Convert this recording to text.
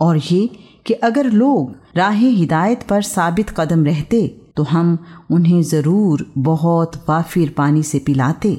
और ये कि अगर लोग राह हिदायत पर साबित कदम रहते तो हम उन्हें ज़रूर बहुत वाफिर पानी से पिलाते।